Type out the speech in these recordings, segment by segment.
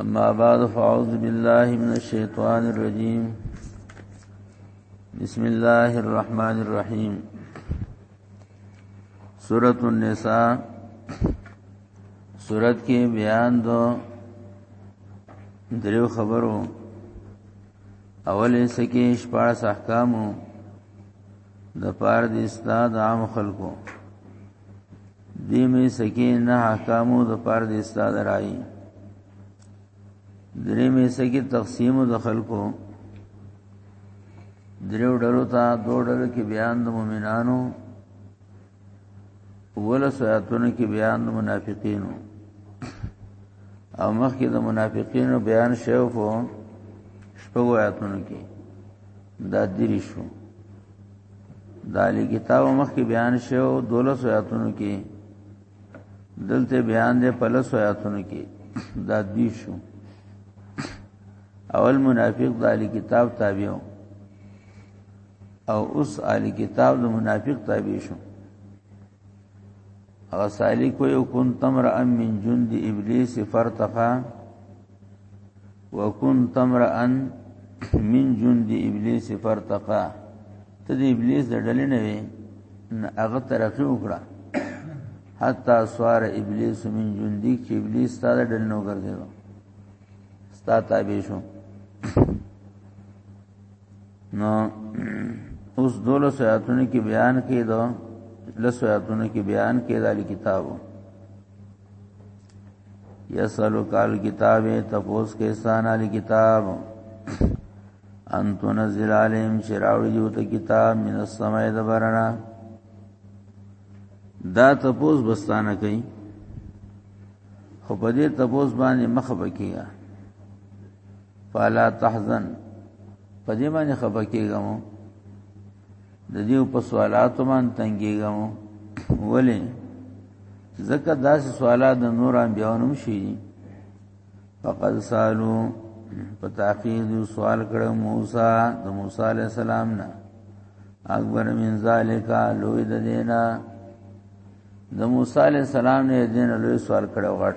اما بعد فاعوذ بالله من الشیطان الرجیم بسم الله الرحمن الرحیم سورۃ النساء سورۃ کې بیان دو دریو خبرو اولې سکه شپږ احکامو د پاره د استاد عام خلکو دې مې سکه نه احکامو د پاره د استاد راي درې مې سکه تقسیم د خلکو دریو ډلو ته دو ډلو کې بیان د مؤمنانو ولس آیاتونو کې بیان د منافقینو او مخکې د منافقینو بیان شوی په شپږو آیاتونو کې دا دری شو دا لګیتاو مخکې بیان شو دولس آیاتونو کې دلته بیان دی په لس آیاتونو کې دا دی شو اول منافق د علی کتاب تابع او اوس علی کتاب د منافق تابع شو هغه سالی کو یو كنت امرا من جند ابلیس فرتقا وكنت امرا من جند ابلیس فرتقا ته د ابلیس د ډلې نه وي هغه ترقی وکړه حتا سوار ابلیس من جندي کې ابلیس ستاره ډل نو ګرځیدو ستا تابع شو نو اوس دولو سیاتونه کې بیان کېدو لسو آیاتونو کې بیان کې د کتابو یسلو کال کتاب تپوس کې سان علی کتاب ان تنزل علیم شراوی دیو ته کتاب من السماء دبرنا دا تپوس بستانه کوي خو په دې تپوس باندې مخ بکیږي فلا تحزن په دې باندې خبر کېږم د دې په سوالات باندې تنګېږم ولې زکه داسې سوالات د نور انبيانو شي فقد سالو په تحقیق یو سوال کړو موسی د موسی علی السلام نه اکبر من ذالک لوی د دینا د موسی علی السلام نه دین لوی سوال کړو غټ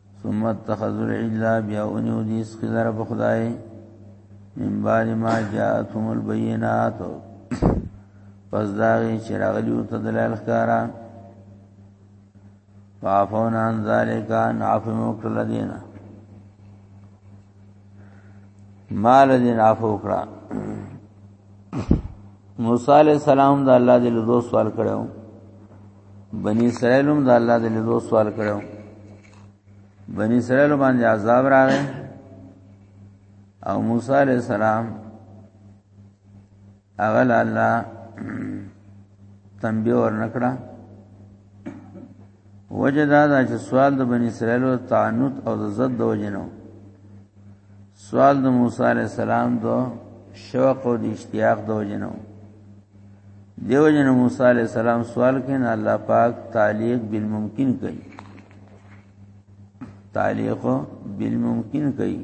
ثم اتخذوا العجل بیا اونیو دې اسکی لره په خدای من بعد ما جاءتهم البينات پس دا چې راغلی او تدلل ښکارا فعفون عن ذلك ان عفو مکل دینا مال دین عفو کړه موسی علیہ السلام دا الله دې له دوه سوال کړو بنی اسرائیل هم د الله د لیدو سوال کړو بنی اسرائیل باندې عذاب راغی او موسی علی السلام اغل الله تنبیه ورنکړه وجه دا دا چې سوال د بنی اسرائیل او تعنت او د زد د وجنو سوال د موسی علی السلام دو شوق او د اشتیاق د وجنو دیو جن موسی علیہ السلام سوال کین الله پاک تعلیق بالممکن کوي تعلیق بالممکن کوي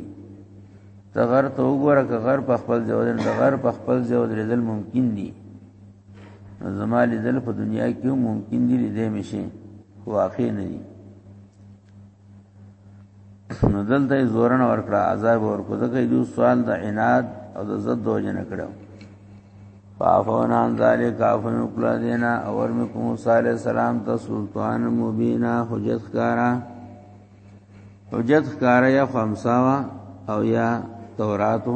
تغر تو وګوره که غر په خپل ځای ودرې د غر په خپل ځای ودرې دل ممکن دي زما لیدل په دنیا کې ممکن دي لیدې مشي واقع نه دي نو دلته زورن ورکړه عذاب ورکو دغه یو سوال د عناد او د زد دوجه نه کړو فافون عن ذالک عفون کلا دینا اور می کوم صالح سلام ته سلطان مبینا حجت کارا حجت کارا یا خمساوا او یا توراتو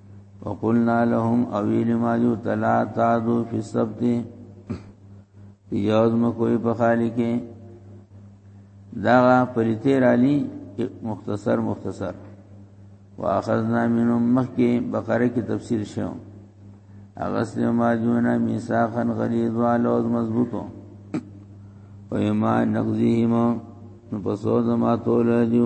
وقلنا لهم اویل ما جو تلا تعدو فی السبت یوز مکوی په خالی کې دا پلیتی رالی مختصر مختصر واخذنا منهم مخکی بقره کې تفسیر شو اغسل ما جونا میثاقا غلیظا لوز مضبوطو و ایمان نقضیهم نو پسو زما تول جو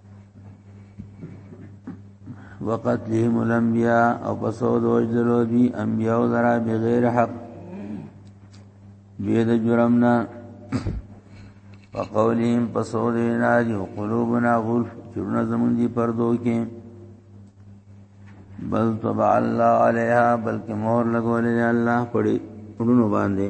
وقتلهم الانبیاء او پسو دوجدلو دی انبیاء ذرا بغیر حق بید جرمنا وقولهم پسو دینا دی قلوبنا غلف چرنا زمون دی پردو کې بل طبع الله علیها بلکې مور لګولې الله پړي پړونو باندې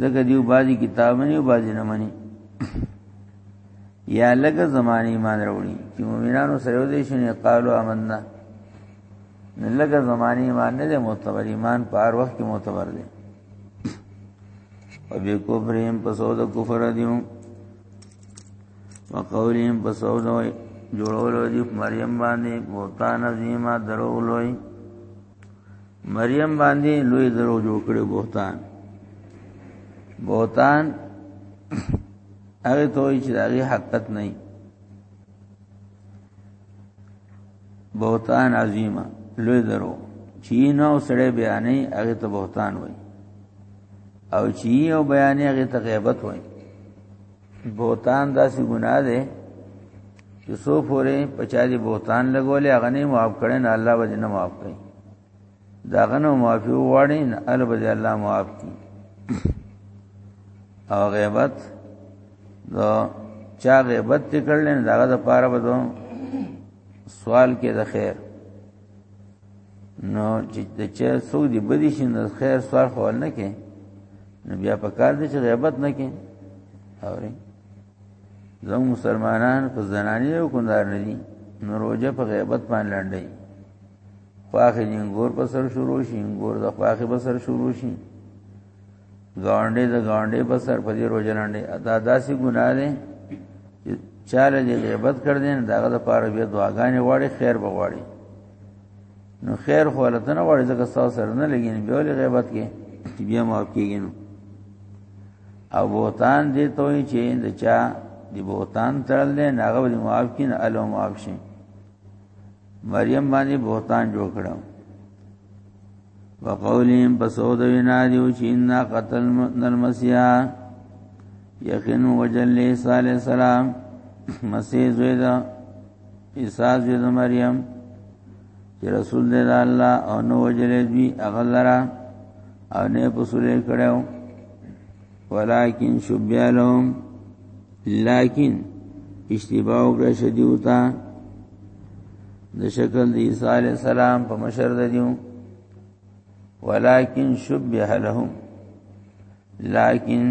زګه دیو بازی کتاب نه یو بازی نه منی یا لګه زمانه ایمان وروړي چې مؤمنانو سره یو دي شنه قالو آمنا نه لګه زمانه ایمان نه دی معتبر ایمان په هر وخت کې معتبر دی او به کوفرهم په سود کفر دیو وقولهم په سود جوړولو دی مریم باندې بوتان عظیمه درو لوی مریم باندې لوی درو جوړ کړو بوتان بوتان هغه توي چې هغه حقیقت نه بوتان عظیمه لوی درو چی نو سړی بیانې هغه ته بوتان وای او چی او بیانې هغه ته غیبت وای بوتان داسې ګناه ده چې سو پورې پچاري بوتان لګولې هغه نه معاف کړي نه الله به نه معاف کړي دا غنو معافي وړي نه الله به الله معاف کړي او غیبت دا چا غیبت کړل نه دا د پاره بدو سوال کې د خیر نو چې د چا څوک دی بدی شي نو خیر سوال خو نه کې نو بیا په کار دي چې غیبت نه کې اوري زمو مسلمانان کو زنانی او کندار نه دي نو روزه په غیبت باندې لړندې خواخې انګور په سر شروع شي انګور د خواخې په سر شروع شي ګاونډي د ګاونډي په سر په دې روزه لاندې دا داسې ګناه ده چې چاله دې غیبت کړ دې نه داغه د پاره بیا دعاګانې واړي خیر به واړي نو خیر خو لته نه واړي ځکه تاسو سره نه لګین بیا ولې غیبت کې بیا معاف کیږي نو او بوتان دې توي چې د چا دی بوتان تړل نه هغه ولې معاف کین الو معاف شي مریم باندې بوتان جوړ کړو وقولهم بسود وینا دیو چې ان قتل المسیح یقین وجل عیسی علیہ السلام مسیح زوی دا عیسی زوی دا مریم چې رسول دی دا الله او نو وجل دی اغلرا او نه پسولې کړو ولکن شبیالهم لیکن اشتباه وکړه شدیو تا د شکل د عیسی علی السلام په مشر د دیو ولکن شبه لهم لیکن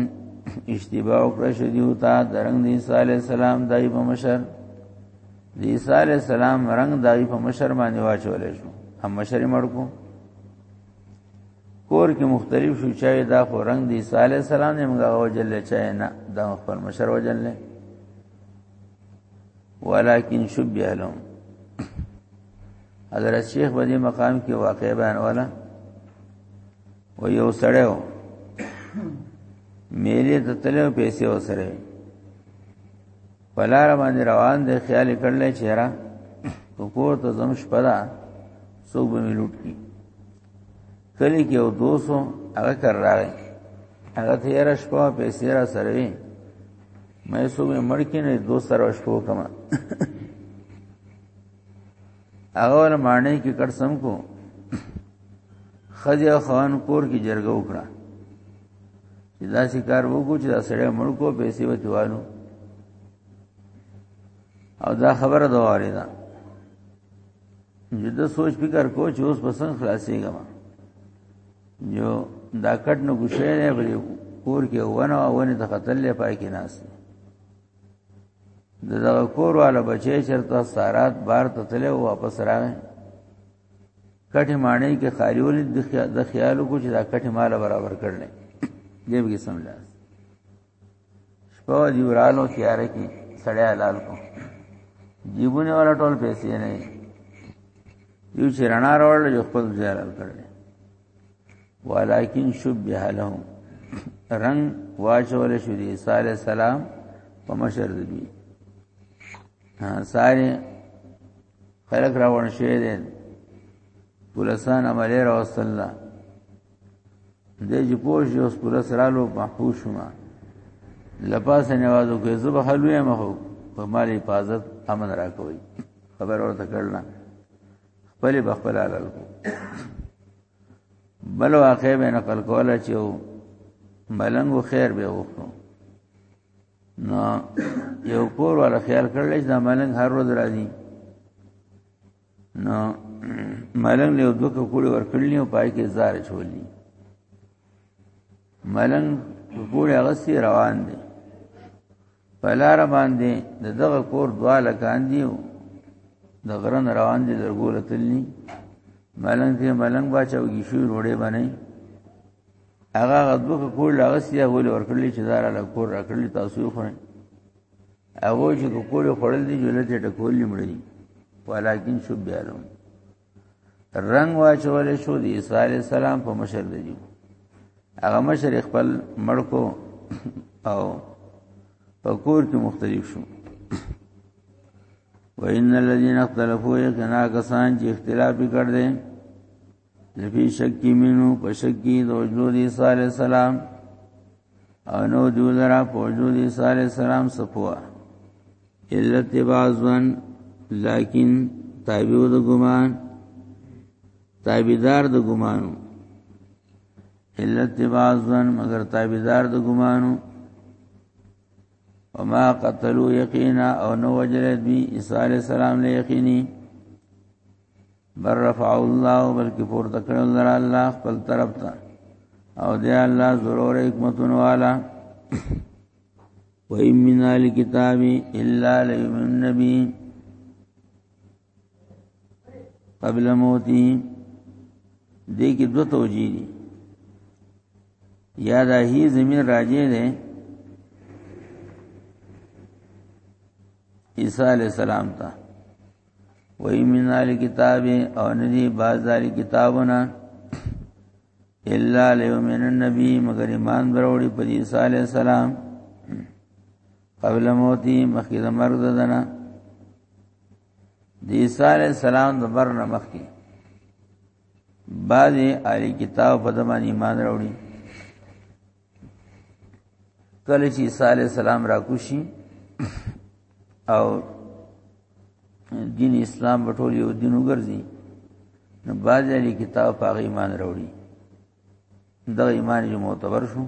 اشتباه وکړه شدیو تا د رنگ د عیسی علی السلام دای په مشر د عیسی علی السلام رنگ دای په مشر باندې واچول شو هم مشر مړ کو کور کې مختلف شو چای دا خو رنگ دی صالح السلام نه موږ وجل چای نه دا خپل مشر وجل نه ولکن شبیه لهم حضرت شیخ په دې مقام کې واقع بیان والا و یو سړیو میلې ته تلو پیسې وسره بلار باندې روان دی خیال کړل چې را تو کور ته زم شپدا سو به لوټ کی کلی کې او دوسو هغه کر راغی هغه ته یې شپه پیسې را سره وی مې سو به مړ کې نه دوست سره شپو کما هغه ول معنی کې کړ سم کو خځه خوان کور کې جرګه وکړه چې دا شکار وکړو چې دا سړی مړ کو پیسې وکیوالو او دا خبره دا واره ده چې دا سوچ فکر کو چې اوس پسند خلاصېږم جو دا کټ نو ګوشه نه بلې کور کې ونه ونه ته قتل لې پای کې ناس دا کور والا بچي چرته سارات بار ته تله واپس راغی کټه معنی کې خالی ولې د خیال کو چې دا کټه مال برابر کړل دې به سمجا شپه دی ورالو تیار کې سړی حلال کو جیبونه والا ټول پیسې نه یو چې رڼا راوړل جو خپل ځای حلال کړل ولکن شبه له رنگ واچول شو دی صلی الله علیه وسلم په مشر دی سارے خلک راوړ شوی دی پولسان عملی راوستل الله دې چې پوه شي اوس پوره سرالو محفوظ شوما لپاسه نوازو کې زه به حلوې مخو په مال حفاظت امن راکوي خبر ورته کړل خپل بخپل علل کو بل واقع به نقل کوله چې ملنګ خیر به وکړو نو یو کور ولا خیال کړل چې دا ملنګ هر ورځ راځي نو ملنګ له دوه کوړي ور کړلني او پای کې زار چولې ملنګ کوړي هغه سي روان دي پلار باندې د دغه کور دواله کاندیو د غرن روان دي درګول تلني ملنګ دې ملنګ باچاوږي شو روړې باندې هغه غدو کور لاغه سیا ول ورکړل چې دار له کور راکړل تاسو خو هغه چې کور خړل دي جوړه ته ټکول مړی ولیکن شو بیالم رنگ واچول شو د عیسی علی السلام په مشر دی هغه مشر خپل مړکو او په کور کې مختلف شو وان الذين اختلفوا يكنا کسان چې اختلاف وکړ دي نبی شکی منو په شکی د وجود عیسی علی السلام او نو دیو لرا په وجود عیسی علی السلام سپوا الا تبازن لیکن تابع د ګمان تابعدار د ګمانو الا تبازن مگر تابعدار د ګمانو وما قتلوا یقینا او نو وجلد بی عیسی علی السلام له یقینی بر رفع الله بلکې پورته کړو لره الله خپل طرف ته او دی الله ضرور حکمتون والا و ایم من الکتاب الا لیمن نبی قبل موتی دې کې دوه توجیه دي یا دا هی زمين راجه ده عیسی علی السلام ته وای من علی کتاب او ندی باز علی کتابونه الا لیومن النبی مگر ایمان دروړي په عیسی علی السلام قبل موتی مخکې د مرګ ددنه د عیسی علی السلام د بر نه مخکې بعضی علی کتاب په دمن ایمان راوړي کله چې عیسی علی السلام را کوشي او دین اسلام په ټول یو دین وګرځي نو باز علی کتاب په ایمان وروړي دا ایمان یې معتبر شو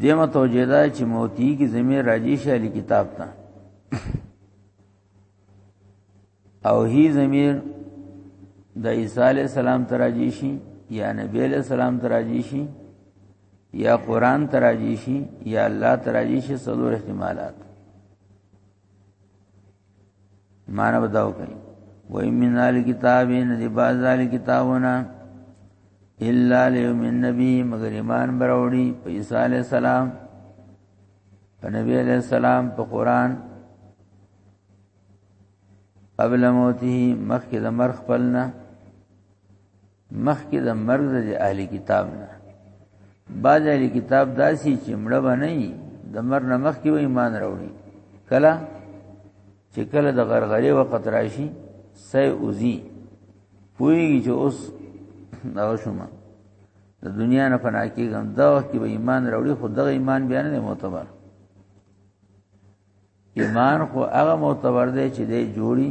دیمه توجیه ده چې موتی کی زمي راجی شالی کتاب ته او هی ضمیر د عیسی علی السلام تراجی شي یا نبی علی السلام تراجی شي یا قران تراجی شي یا الله تراجی شي څلور احتمالات معنا بداو کوي وای من ال کتاب نه دی باز ال کتابونه الا لیوم النبی مگر ایمان براوړي په عیسی علی السلام په نبی علی السلام په قران قبل موته مخکې د مرخ پلنا مخکې د مرګ د اهلي کتاب نه بعض اهلي کتاب داسي چې مړه بنئ د مر نه مخکې وې ایمان راوړي کله چې کله د غرغره وخت راشي سې اوزي پوېږي چې اوس دا شومه د دنیا نه فنا کیږم دا وخت به ایمان راوړي خو دغه ایمان بیان نه معتبر ایمان خو هغه معتبر دی چې دی جوړي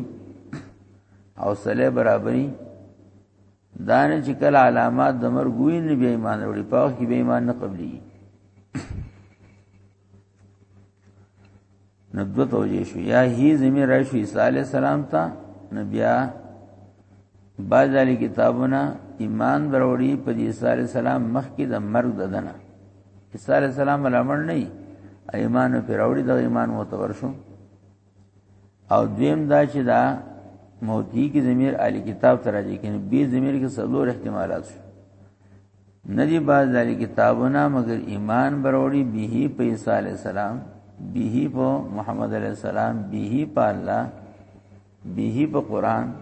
او صلی برابرۍ دانه چې کله علامات د مرګ وی نه بیا ایمان وروړي په وخت کې به ایمان نه قبلي نو دو توجه شو یا هی زمي راشو عیسی علی السلام ته نبیا باز علی کتابونه ایمان وروړي په عیسی علی السلام مخ کې د مرګ ددنه عیسی علی السلام ملامت نه ایمان په راوړي د ایمان معتبر شو او دویم دا چې دا موتی کی ضمیر علی کتاب تر راځي کنه به ضمیر کې څلور احتمالات شو ندی باز علی کتابونه مگر ایمان بروړي به په عیسی علی السلام به په محمد علی السلام به په الله به په قران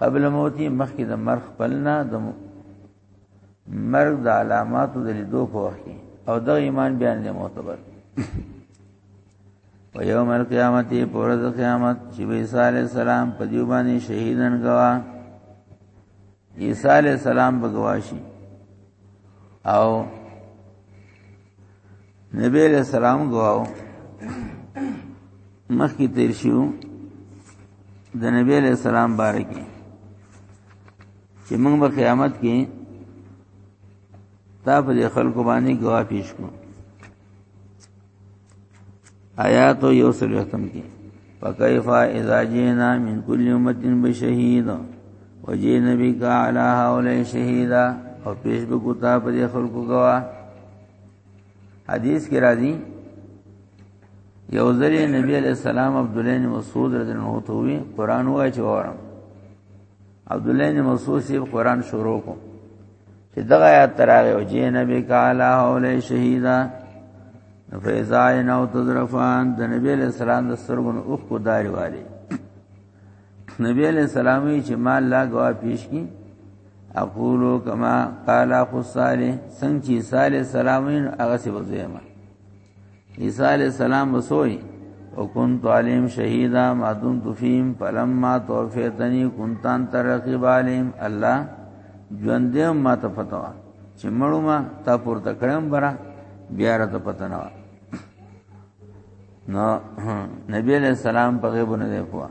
قبل موتی مخکې د مرخ پلنا د مرګ د علاماتو د لیدو په وخت کې او د ایمان بیان دی معتبر و یوم القیامت پر د قیامت چې عیسی علی السلام په دیو باندې شهیدن غوا عیسی علی السلام بغواشي او نبی علیہ السلام گواو مخی تیر شو د نبی علیہ السلام باره کې چې موږ به قیامت کې تا په خلکو باندې گواه پیش کوو آیات یو سلوختم کې فکیف اذا جینا من کل امت بشهید وجینا بک علی هؤلاء شهیدا او پیش بکتا پر خلقو گوا حدیث کې راځي یو ځلې نبی علیہ السلام عبد الله بن مسعود رضی الله عنه ته وی قران وای چې وره عبد الله بن مسعود سی قرآن شروع کو چې دغه آیات تراغه او جی نبی کالا اولې شهیدا فیزای نو تذرفان د نبی علیہ السلام د سرګن اوخ کو داری والی نبی علیہ السلام چې مال لا غوا پیش کی اقولو کما قال اخو صالح څنګه چې صالح سلامین هغه سی وځه عیسی علی السلام وسوی او كنت عليهم شهيدا ما دمت فيهم فلما توفيتني كنت انت رقيب عليهم الله ژوند دې ما ته پتاوه چې مړو ما تا پورته کړم برا بیا را ته پته نه نو نبی علیہ السلام په غیب نه دی پوهه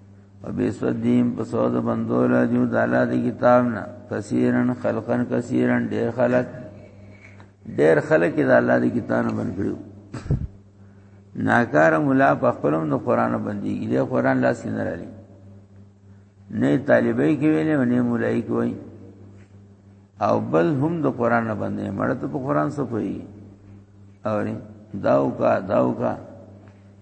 وبسدیم په سود بندو لا جو د الله د کتاب نه کثیرن خلقن کثیرن ډیر خلق ډیر خلق د الله د کتاب نه بند کړو ناکار مولا په خپلم د قران بنديږي د قران لاس کې نه لري نه طالبای کې ویلې نه مولای کوي او بل هم د قران نه باندې مړ ته په قران څه کوي او داو کا داو کا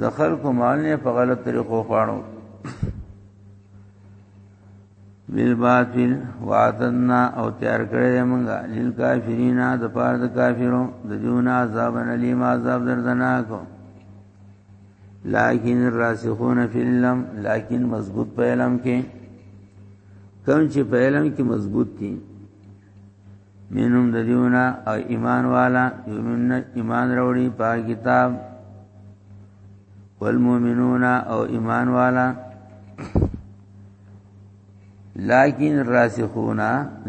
د خلکو مال نه په غلط طریقو خوانو بالباطل وعدنا او تیار کړی موږ لیل کافرین د پاره د کافرو د دیون عذاب الیم عذاب دردناک لكن الراسخون فی العلم لكن مضبوط په علم کې کم چې په علم کې مضبوط دي مینوم د دیونه او ایمان والا یومن ایمان راوړي په کتاب والمؤمنون او ایمان والا لیکن راسخون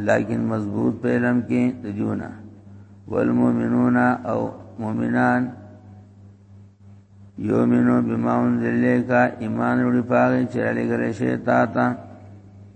لیکن مضبوط په علم کې د دیونه والمؤمنون او مؤمنان یومنو بما انزل الیک ایمان وروړي پاغه چې علی ګره شی تا ته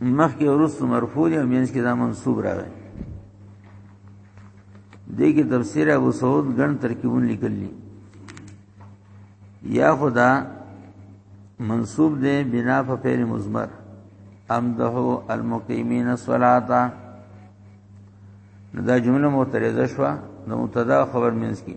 مخکې ورسو مرفوع دی او مینس کې دا منصوب راغی دې کې تفسیر ابو سعود ګڼ ترکیبون لیکل دي یا خدا منصوب دی بنا په فعل مضمر امده المقیمین الصلاة دا جمله معترضه شوه د مبتدا خبر مینس کې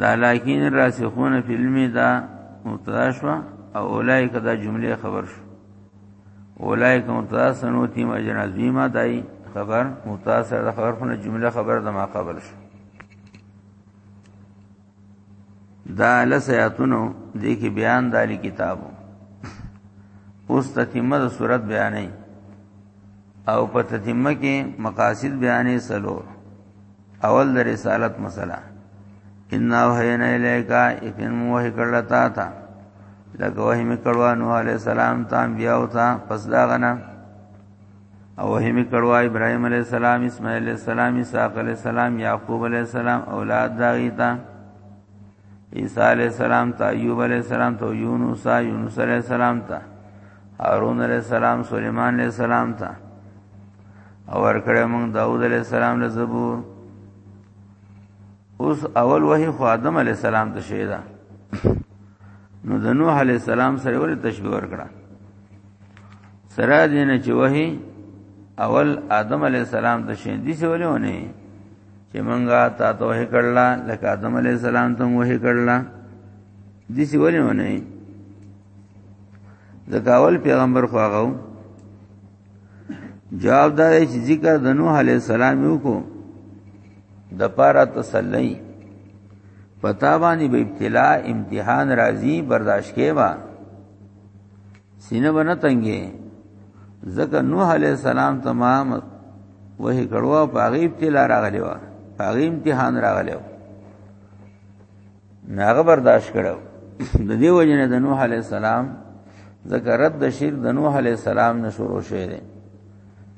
دا لکن راسخون فی علم دا مبتدا شو او اولایک دا جمله خبر شو اولایک مبتدا سنوتی ما جنازی ما دای خبر مبتدا سره دا خبر خونه جمله خبر د ما خبر شو دا لسیاتونو د کی بیان د کتابو اوس تتمه د صورت بیانې او په تتمه کې مقاصد بیانې سلور اول د رسالت مسله ان وحینا الیکا یقین موه کړلتا تا لکه وحی میکړوا نوح علی السلام ته بیا او تا پس دا غنا او وحی میکړوا ابراهیم علی السلام اسماعیل علی السلام اسحاق علی السلام یعقوب علی السلام اولاد داغیتا عیسی علی السلام تا ایوب علی السلام تو یونس یونس علی السلام تا هارون علی السلام سليمان علی السلام تا او ورکړې موږ داوود علی السلام له زبور اوس اول وحی خو آدم علی السلام ته شوی دا نو د نوح علی السلام سره ولې تشبیه ورکړه سره دین چې وحی اول آدم علی السلام ته شوی دي څه ولې ونه چې مونږه تا ته وحی کړل لکه آدم علی السلام ته وحی کړل دي څه ولې ونه ځکه اول پیغمبر خو هغه جواب دا دی چې ذکر د نوح علی السلام یو کو د پاره تسلی پتا باندې به ابتلا امتحان راځي برداشت کې با سینه بنه تنګي ځکه نوح علی السلام تمام وه کړوا پاغي ابتلا راغلی و پاغي امتحان راغلی و ناغه برداشت کړو د دې وجنه د نوح علی السلام ذکر رد د شرک د نوح علی السلام نه شروع شوه دی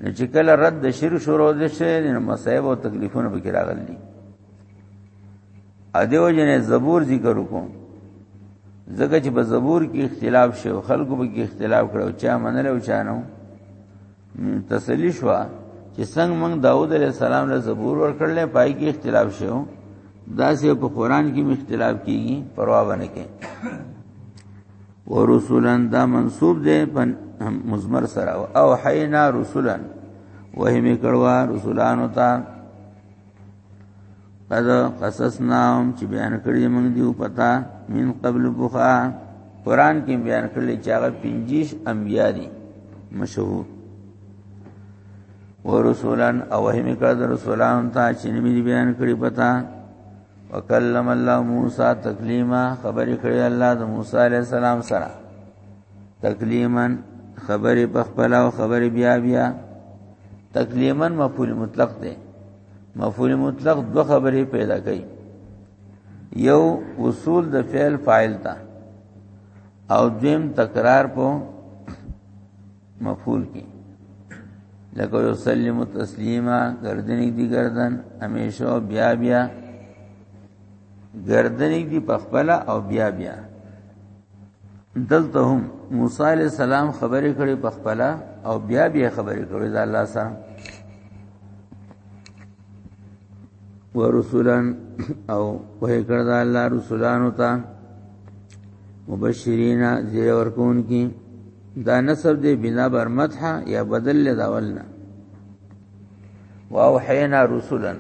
نو چې کله رد د شرک شروع دي شي نو مصائب او تکلیفونه به راغلي ا دې وجنه زبور ذکر وکم ځکه چې په زبور کې اختلاف شو خلکو به کې اختلاف کړو چا منل او چا نه تسلی شو چې څنګه موږ داوود علیه السلام له زبور ورکړل پای کې اختلاف شو دا سه په قران کې اختلاف کیږي پروا باندې کې ورسولن دا منسوب دی په مزمر سره او حینا رسولن وهمه کړوا رسولانو ته قد قصصناهم چې بیان کړی موږ دیو پتا من قبل بوخا قران کې بیان کړل چې هغه 25 انبیا دي مشهور ورسولان او هم کړه د رسولان ته چې نبی بیان کړی پتا وکلم الله موسی تکلیما خبرې کړې الله د موسی علی السلام سره تکلیما خبرې په خپل او خبرې بیا بیا تکلیما مفعول مطلق دی مفعول مطلق دو خبرې پیدا کوي یو وصول د فعل فاعل ته او دویم تکرار په مفعول کې لکه یو سلم تسلیما گردنی دی گردن همیشه بیا بیا گردنی دی پخپلا او بیا بیا دلته هم موسی علی السلام خبرې کړې په خپل او بیا بیا خبرې کړې د الله سره ورسولن او په کړه د الله رسولانو ته مبشرین زیر ورکون کی دا نسب دی بنا بر مدح یا بدل لداولنا واوحینا رسولن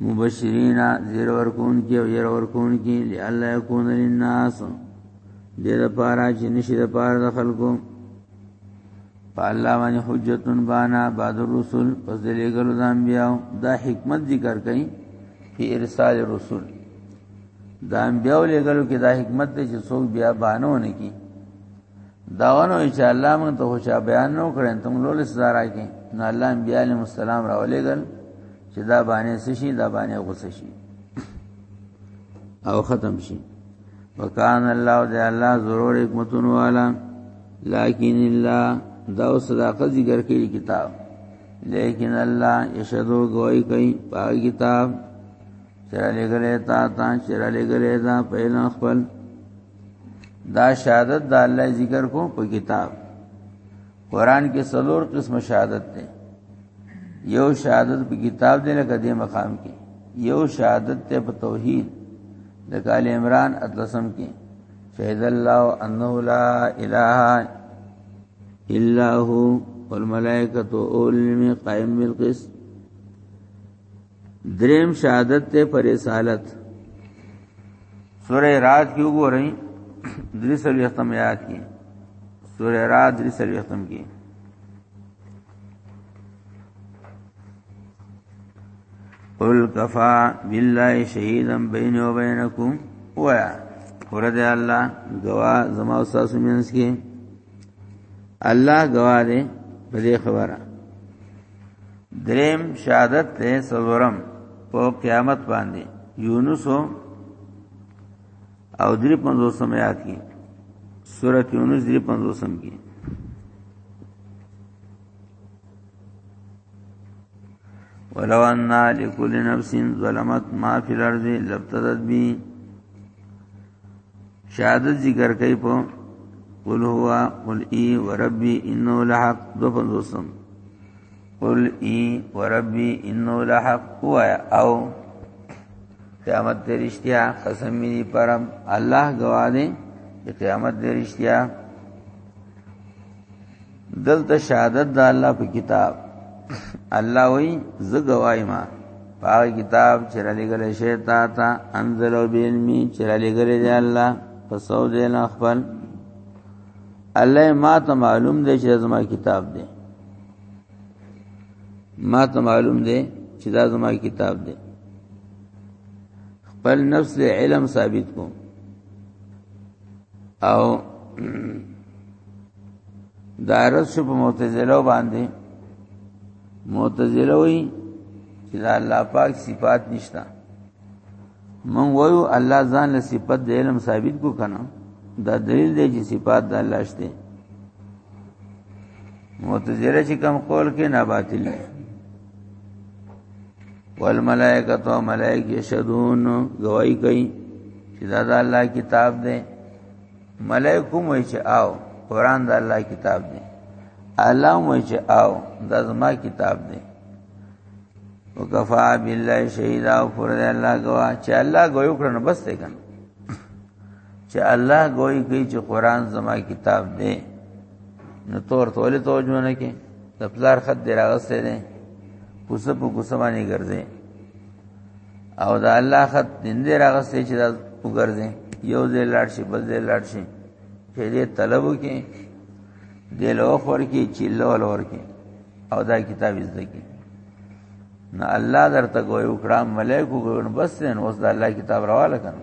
مبشرین زیر ورکون کی او ير ورکون کی لالا یکون للناس دې د پاره چې نشي د پاره د خلکو په الله باندې حجتون بانا بعد الرسل پس دې لګل د انبیاء دا حکمت ذکر کړي په ارسال الرسل دا انبیاء لګلو کې دا حکمت دې چې څوک بیا بانو نه کی دا ونه چې الله موږ ته خوشا بیان نو کړي ته موږ لول سزا راکې نو الله انبیاء علیهم السلام راولېګل چې دا باندې سشي دا باندې غوسه شي او ختم شي وکان الله دې الله ضرور حکمتون والا لکن الله دا صداقت ذکر کړي کتاب لیکن الله یشهدو گوئی کوي په کتاب چرا لګلې تا تا چرا لګلې دا په خپل دا شهادت د الله ذکر کو په کتاب قران کې څلور قسم شهادت ده یو شهادت په کتاب دی لکه د مقام کې یو شهادت ته په توحید د کال عمران اتلسم کې شهد الله انه لا اله الا هو والملائکه اولم قائم بالقسط دریم شهادت ته پر رسالت سوره رات کې وګورئ درې سل وختم یاد کې سوره رات درې سل وختم کې قل کفا بالله شهیدا بیني و بینکم ویا ور دې الله گوا زما او تاسو مینس کې الله گوا دې په دې خبره دریم شهادت ته سلورم په قیامت باندې یونس او درې پنځو سمیات کې سورۃ یونس درې پنځو سم کې ولو ان لكل نفس ظلمت ما في الارض لابتدت به شهادت ذکر کوي په قل هو قل اي وربي انه لحق دو پنځوسم قل اي وربي انه لحق هو او قیامت دې رښتیا قسم می پرم الله گواهه قیامت دې رښتیا دلته شهادت د الله په کتاب الله وی ز گواہی ما پاک کتاب چې را لګل شي تا ته انزل او بیلمی چې را لګل دی الله پسو دې نه خپل الله ما ته معلوم دی چې زما کتاب دی ما ته معلوم دی چې دا زما کتاب دی خپل نفس له علم ثابت کوم او دارت شو په معتزله باندې معتزله وی چې دا الله پاک صفات نشتا مونږ وایو الله ځان له صفات د علم ثابت کو کنه دا دلیل دی چې صفات د الله شته معتزله چې کوم قول کې نه باطل دی والملائکه تو ملائکه یشهدون گواہی کوي چې دا د الله کتاب دی ملائکه مو چې آو قران د الله کتاب دی الله مو چې آو د زما کتاب دی وکفا بالله شهیدا او پر الله گوا چې الله ګوي کړنه بس ته کنه چې الله ګوي کوي چې قران زما کتاب دی نو تور تول توجه نه کې د پلار خط دی راغسته دی کوسه په کوسه باندې ګرځي او دا الله خط دین دې راغستې چې دا وګرځي یو دې لاړ شي بل دې لاړ شي چې دې طلب وکي دې لوخ ورکی چې لول ورکی او دا کتاب زده کی نه الله درته ګوي وکړه ملائکه ګوي بس نه اوس دا الله کتاب راواله کنه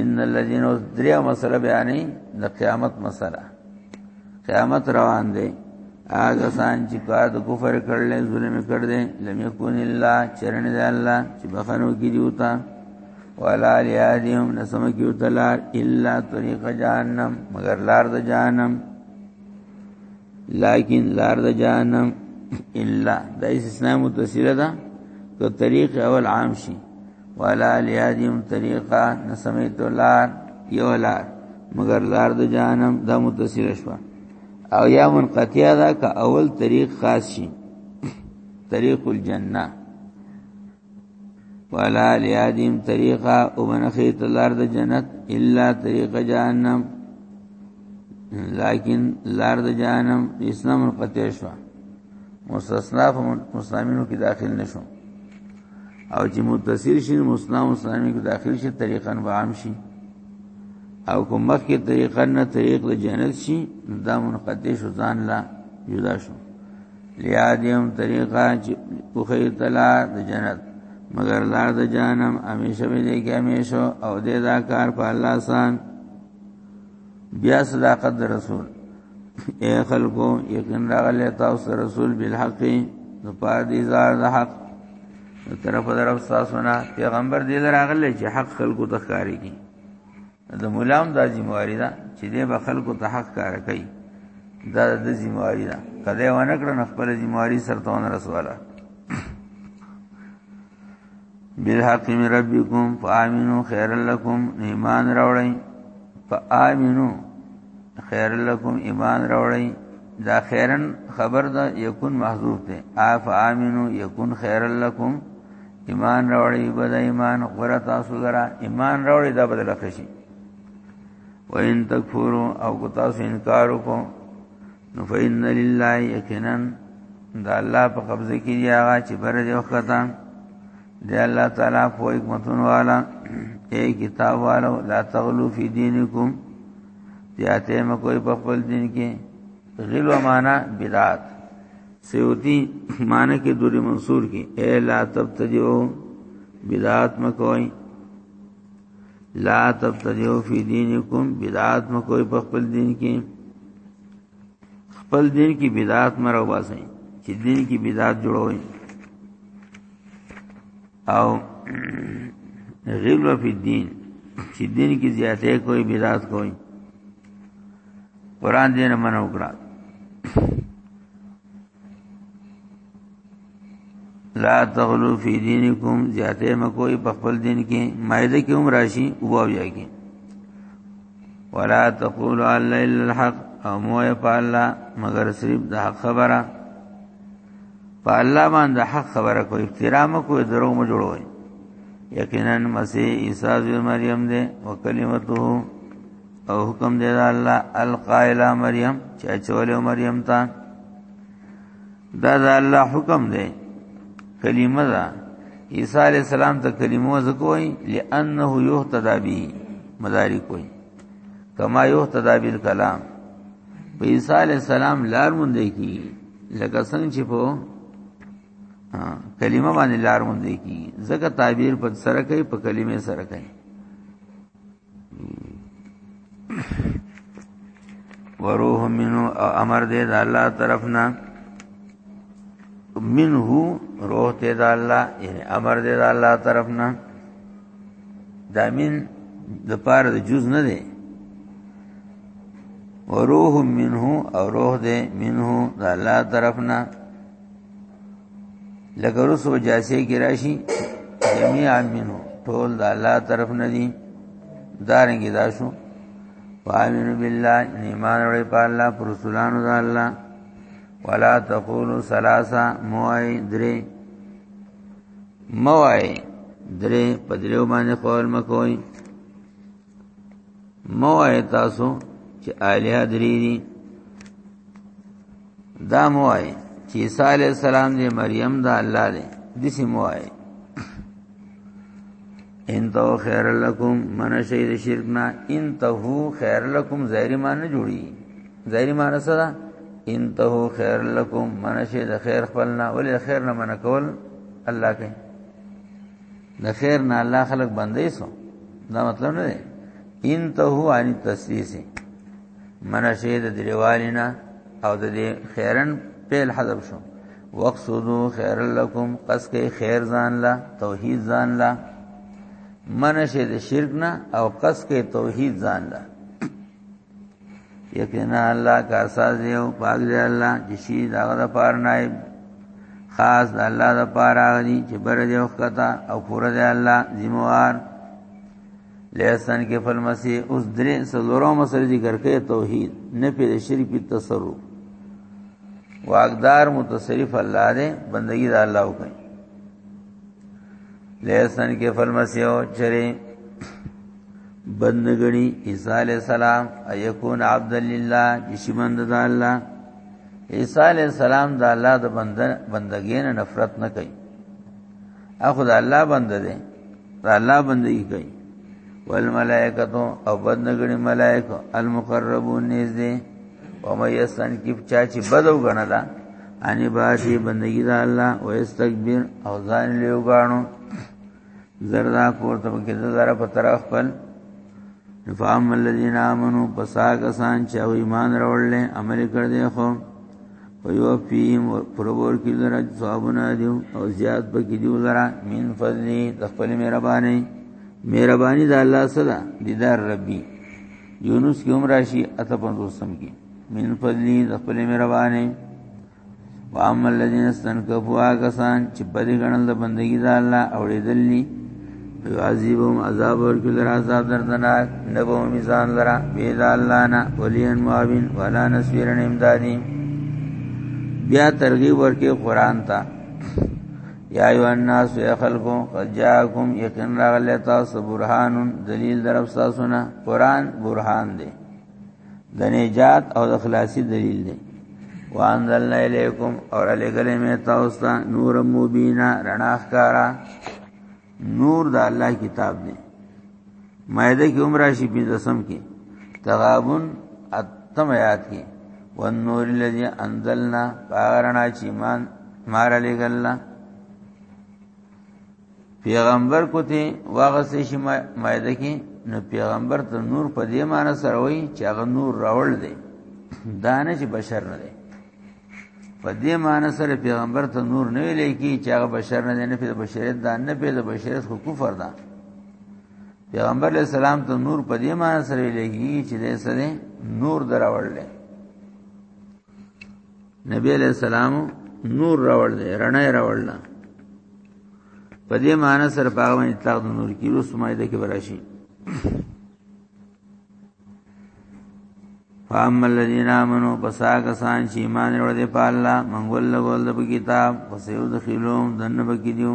ان الذين دریا مسله بیانې د قیامت مسله قیامت روان دی هغه سان چې کار د کفر کړل ظلم کړ دې لم يكن الله چرن دې الله چې بخنو کې دیوتا ولا ليادهم نسم کې وتلار الا طريق جهنم مگر لار د جهنم لیکن لار د جهنم الا د استثناء متصله ده که طریق اول عام شي ولا لیادیم طریقه نسمیت لار یو لار مگر لار د جانم د متصل شوه او یا منقطع ده که اول طریق خاص شي طریق الجنه ولا لیادیم طریقه او منخیت لار د جنت الا طریق جهنم لیکن لار د جهنم اسلام منقطع شوه مستثنا فمسلمینو کې داخل نشو او چې متصل شي مسنا او سامي کې داخل شي طریقا به عام شي او کوم مخ کې طریقا نه طریق د جنت شي دا منقطع شو ځان لا جدا شو لیادیم طریقا چې په خیر تلا د جنت مگر لار د جانم همیشه به دې کې همیشه او دې دا کار په الله سان بیا صداقت د رسول اے خلکو یقین راغلی تاسو رسول بالحق نو پاره دي زار د حق طرف در افسا سنا پیغمبر دې راغلی چې حق خلکو ته کاری کی د مولام د ذمہواری دا چې دې به خلکو ته حق کار کوي دا د ذمہواری دا کله ونه کړن خپل ذمہواری سره تون رسواله بالحق من ربکم فآمنو خیر لکم ایمان راوړی فآمنو خیر لکم ایمان راوړی دا خیرن خبر دا یکون محذوف ده اف امنو یکون خیر لکم ایمان راوړی بد ایمان غره تاسو غره ایمان راوړی دا بدل خشي وان تکفروا او کو تاسو انکار وکړو نو فإن لله یقینا دا الله په قبضه کې دی هغه چې بر دې وخته دی الله تعالی په حکمتون والا اے کتاب والو لا تغلو فی دینکم تیاته م کوئی په خپل دین کې غل و معنا بدعت سیوتی معنی کې دوری منصور کې اے لا تبتجو بدعت م کوئی لا تبتدیو فی دینکم بدعات مکوې په خپل دین کې خپل دین کې بدعات مرو باسي چې دین کې بدعات جوړوي او غیب فی دین چې دین کې زیاتې کوئی بدعات کوئی قران دې نه منو کړه لا تغلو فی دینکم زیاته مکوئی په خپل دین کې مایده کې هم راشي او بیا کې ولا تقول الا الحق او مو په الله مگر صرف د حق خبره په الله باندې حق خبره کو احترام کو درو مو جوړوي یقینا مسیح عیسی ابن مریم دې او کلمته او حکم دی دا الله القائل مریم چې چولې مریم ته دا دا الله حکم دی کلمه ده عیسی علی السلام ته کلمه زکوي لانه یهتدا به مدارک کوي کما یهتدا بالکلام په عیسی علی السلام لار مونږ دی کی لکه څنګه چې په کلمه باندې لار مونږ کی ځکه تعبیر په سره کوي په کلمه سره کوي وروح منه او امر دې د الله طرفنا منه روح دې د الله یعنی امر دې د الله طرفنا دا من د پاره د جز نه دی وروح منه او روح دې منه د الله طرفنا لکه رسو جاسې کې راشي جميعا منه ټول د الله طرف نه دي دارنګي دا شو وامن بالله ایمان ورې په الله پر رسولانو د الله ولا تقولوا ثلاثه موای درې موای درې په دریو باندې قول مکوئ موای تاسو چې الیا درې دي دا موای چې عیسی علی السلام دی مریم دا الله دی دسی موای ان تو خیر لکم من شهید شرکنا ان تو خیر لکم ظاهری معنی جوړی ظاهری معنی څه ده ان تو خیر لکم من شهید خیر خپلنا ولې خیر نه من کول الله کوي د خیر نه الله خلق بندې سو دا مطلب نه دی ان تو عن تسلیسه منسه د دریوالینا او د دې خیرن پیل حذف شو وقصدو خیر لکم قص کې خیر ځان لا توحید ځان لا منشه د شرک نه او قص کې توحید ځان لا یقینا الله کا ساز یو پاک دی الله چې شي دا غره پار نائب خاص د الله د پاره غني چې بر دی وخته او پوره دی الله ذمہوار لیسن کې فلمسی اوس درې سلورو مسر ذکر کې توحید نه پیر شرک په تصرف واقدار متصرف الله دې بندگی دا الله وکړي لیسن کې فلمسی او چرې بندګنی عیسی علی السلام ایکون عبد لله چې شمند د الله عیسی علی السلام د الله د بندګین نفرت نه کوي اخو د الله بنده دی د الله بندگی کوي والملائکتو او بدنګړي ملائکه المقربون نږدې او مې یسن کې چا چې بدو غنلا انی باسی بندگی دا الله او استکبر او ځان لیو غاڼو زردا پورته کې زرا په طرف خپل فام الذين امنوا پساګسان چې ایمان راوړل عمل کړ دې خو ويوفيهم پرور کی لرا ثوابنا دیو او زیاد بکی دیو لرا من فضلی دخپل مهربانی مهربانی د الله صدا دیدار ربی یونس کی عمر راشی اته پنځوسم کی من فضلی دخپل مهربانی واما الذين استنكفوا کسان چې بری غنل د بندگی د الله اوریدلنی عذابهم عذاب ورکل را عذاب دردناک نبو میزان لرا بیل الله نا ولین معاون ولا نسویرن امدادی بیا ترغیب ورکه قران ته یا ایو الناس یا خلقو قد جاءکم یقین راغلی تاسو برهان دلیل درف تاسو نه قران برهان دی د نجات او د خلاصي دلیل دی وانزلنا الیکم اور علی گلی میں تاسو نور مبینا رڼا ښکارا نور د الله کتاب دی مائده کې عمر شي بنسم کې تغابن اتم آیات کې والنور الذي انزلنا فارنا چې مان مار لګل پیغمبر کو ته واغسې شي مائده کې نو پیغمبر ته نور په دې معنی سره وایي چې هغه نور راول دی دانه چې بشر نه دی په دې معنی سره پیغمبر ته نور نه ویل کی چې هغه بشر نه نه پیدا بشریت دا نه پیدا بشریت خو کفر ده پیغمبر علیہ السلام ته نور په دې معنی سره ویل کی چې دې سره نور دراوړل نبی علیہ السلام نور راوړل رڼا راوړل په دې معنی سره په هغه اطلاق نور کی رسمه ده کې براشي فاما الذين امنوا بساك سان چې ایمان ور دي په الله منګول له ول د کتاب وسيو دخلوم دنه بکی دیو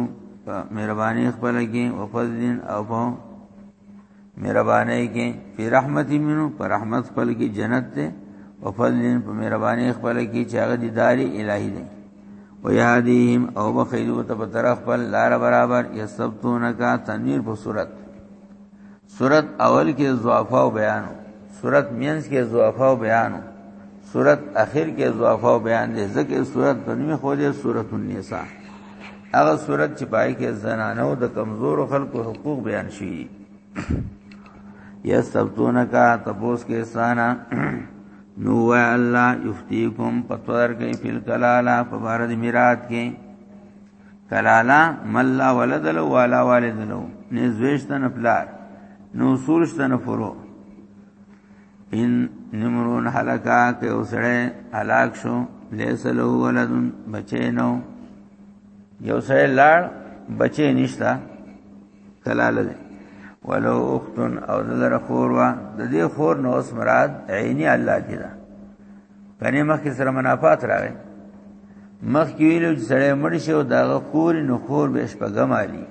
مهرباني خپل کې او فضلن او په مهرباني کې په رحمت منو پر رحمت خپل کې جنت ته او فضلن په مهرباني خپل کې چې هغه دي داري الهي دي او یادیم او بخیلو ته په طرف پر لار برابر یسبتونکا تنویر په صورت صورت اول کې ضعفا او بیانو صورت مینس کې ضعفا او بیانو صورت اخر کې ضعفا او بیان دي ځکه صورت بنوي خو دې صورت النساء هغه صورت چې پای کې زنانو د کمزور خلکو حقوق بیان شي یا سبتون کا تپوس کې سانا نو الله یفتیکم پتور کې فل کلالا په بار د میرات کې کلالا ملا ولد له والا والد له نه زويشت نه پلار نو سورشت نه فرو ان نمرون حلقا کې اوسړه هلاک شو ليس له ولد بچي نو یو سړی لاړ بچي نشتا کلاله ده ولو اختن او ذلر خور وا د دې خور نو اس مراد عیني الله کې ده کنه مخ کې سره منافات راغی مخ کې ویلو چې سړی مړ شي او داغه خور نو خور به شپګم علی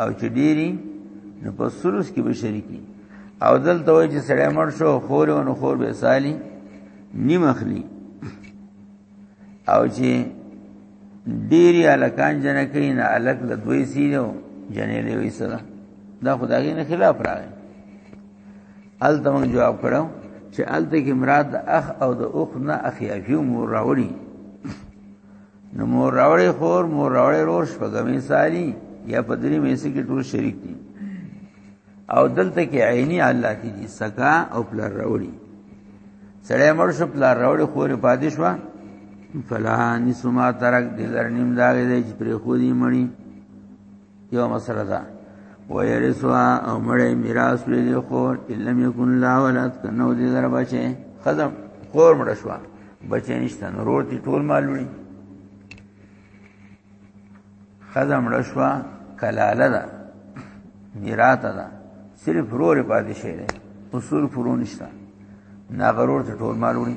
او چې ډیری نو په سلوس کې به شریکی او دلته وایي چې سړی مړ شو خور او نو خور به سالی نیم اخلي او چې ډیری الکان جن کوي نه الک د دوی سیرو جنې له وسره دا خدای نه خلاف راغی ال ته موږ جواب کړو چې ال ته کې مراد اخ او د اخ نه اخیافي مور راوړي نو مور راوړي خور مور راوړي رور شپږمې سالي یا پدری مې سې کې ټول شریک دي او دلته کې عیني الله کې دي سکا او پلار راوړي سړی مړ شو پلار راوړي خور پاتې شو فلانی سما ترک دلر نیم داغه دی چې پرې خو دی مړی یو مسله ده ويرثوا او مړې میراث وی دی خو علم یکون لا ولد کنو دې در بچي خزم خور مړ شو بچي نشته نور دي ټول مال وړي خزم مړ شو کلاله ده میراث ده صرف رور پاتې شي اصول فرو نشته نا غرور ته ټول مال وړي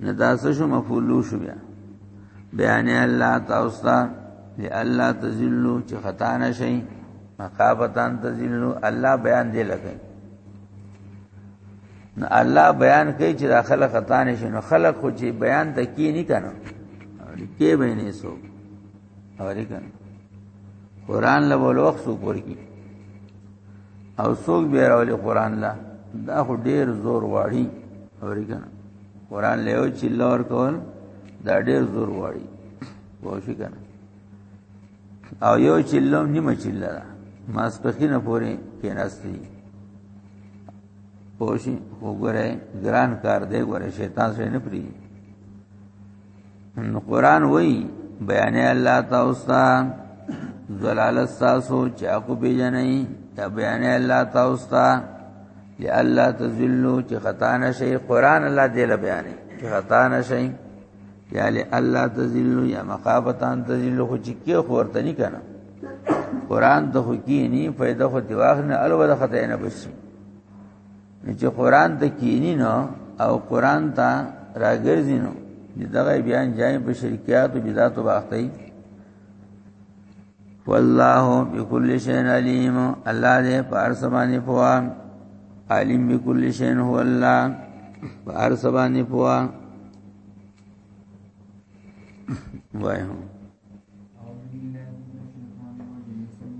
نه دا څه شو مفعول شو بیا بیان الله تاسو لئلا تذلوا چې خطا نشي مخافتان تذلوا الله بیان دی لګي نو الله بیان کوي چې داخله خطا نشي نو خلق خو چې بیان تکي نه کنه کې به نه سو اوري کنه قران له ول وخت سو پوری کی او څوک به راولي قران لا دا خو ډیر زور واړی اوري کنه قران له یو چیل ور کول دا ډیر زور واړی وښی کنه او یو چیلم نیمه چیل را ماسپخینه پوری کیناستی پوشی وګوره ګران کار دی ګوره شیطان سره نه پری نو قران وای بیان الله تاسو ته زلالت تاسو چې اخو پیژنې یا بیان الله تاسو ته لئلا تذلوا چې خطا نشي قران الله دې له بیانې چې خطا نشي یا لئلا تذلوا یا مخافتان تذلوا خو چې کې خو ورته نه کنه قران ته خو کې نه پیدا خو دی واخ نه الوه خطا نه بشي چې قران ته کینی نو او قران ته راګرځي نو دغه بیان جاي په شرکیات او بدعت واخته والله بكل شيء عليم الله دې پر سبانه پوا عالم بكل شيء هو الله پر سبانه پوا وایو